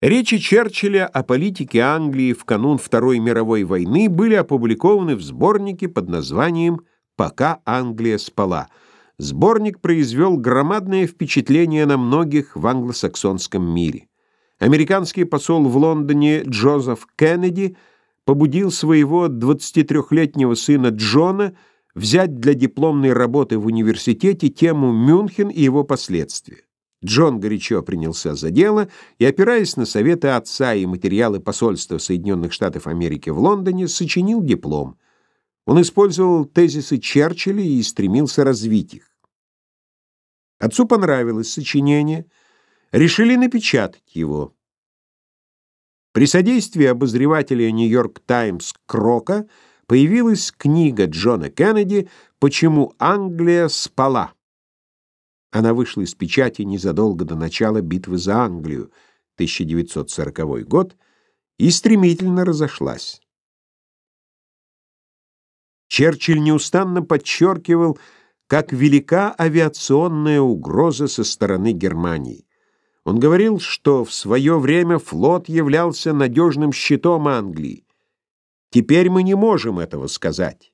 Речи Черчилля о политике Англии в канун Второй мировой войны были опубликованы в сборнике под названием «Пока Англия спала». Сборник произвел громадное впечатление на многих в англосаксонском мире. Американский посол в Лондоне Джозеф Кеннеди побудил своего 23-летнего сына Джона взять для дипломной работы в университете тему «Мюнхен и его последствия». Джон горячо принялся за дело и, опираясь на советы отца и материалы посольства Соединенных Штатов Америки в Лондоне, сочинил диплом. Он использовал тезисы Черчилля и стремился развить их. Отцу понравилось сочинение, решили напечатать его. При содействии обозревателя «Нью-Йорк Таймс» Крока появилась книга Джона Кеннеди «Почему Англия спала». Она вышла из печати незадолго до начала битвы за Англию, 1940 год, и стремительно разошлась. Черчилль неустанно подчеркивал, как велика авиационная угроза со стороны Германии. Он говорил, что в свое время флот являлся надежным щитом Англии. Теперь мы не можем этого сказать.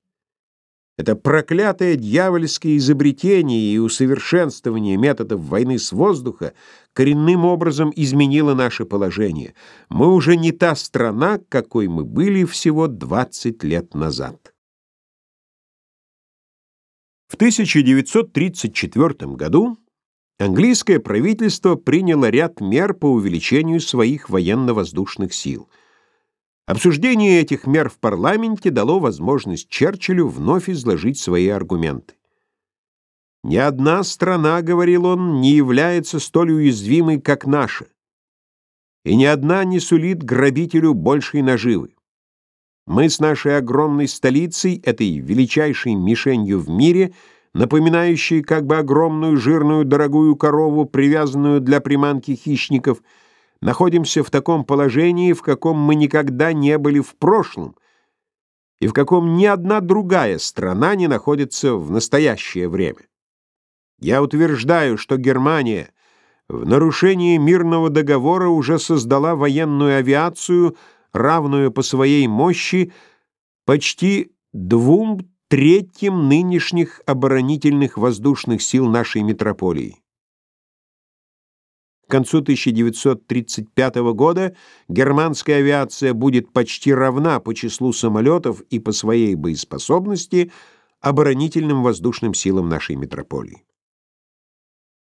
Это проклятое дьявольское изобретение и усовершенствование методов войны с воздуха коренным образом изменило наше положение. Мы уже не та страна, какой мы были всего 20 лет назад. В 1934 году английское правительство приняло ряд мер по увеличению своих военно-воздушных сил – Обсуждение этих мер в парламенте дало возможность Черчиллю вновь изложить свои аргументы. «Ни одна страна, — говорил он, — не является столь уязвимой, как наша, и ни одна не сулит грабителю большей наживы. Мы с нашей огромной столицей, этой величайшей мишенью в мире, напоминающей как бы огромную жирную дорогую корову, привязанную для приманки хищников — находимся в таком положении, в каком мы никогда не были в прошлом, и в каком ни одна другая страна не находится в настоящее время. Я утверждаю, что Германия в нарушении мирного договора уже создала военную авиацию, равную по своей мощи почти двум третьим нынешних оборонительных воздушных сил нашей метрополии. К концу 1935 года германская авиация будет почти равна по числу самолетов и по своей боеспособности оборонительным воздушным силам нашей метрополии.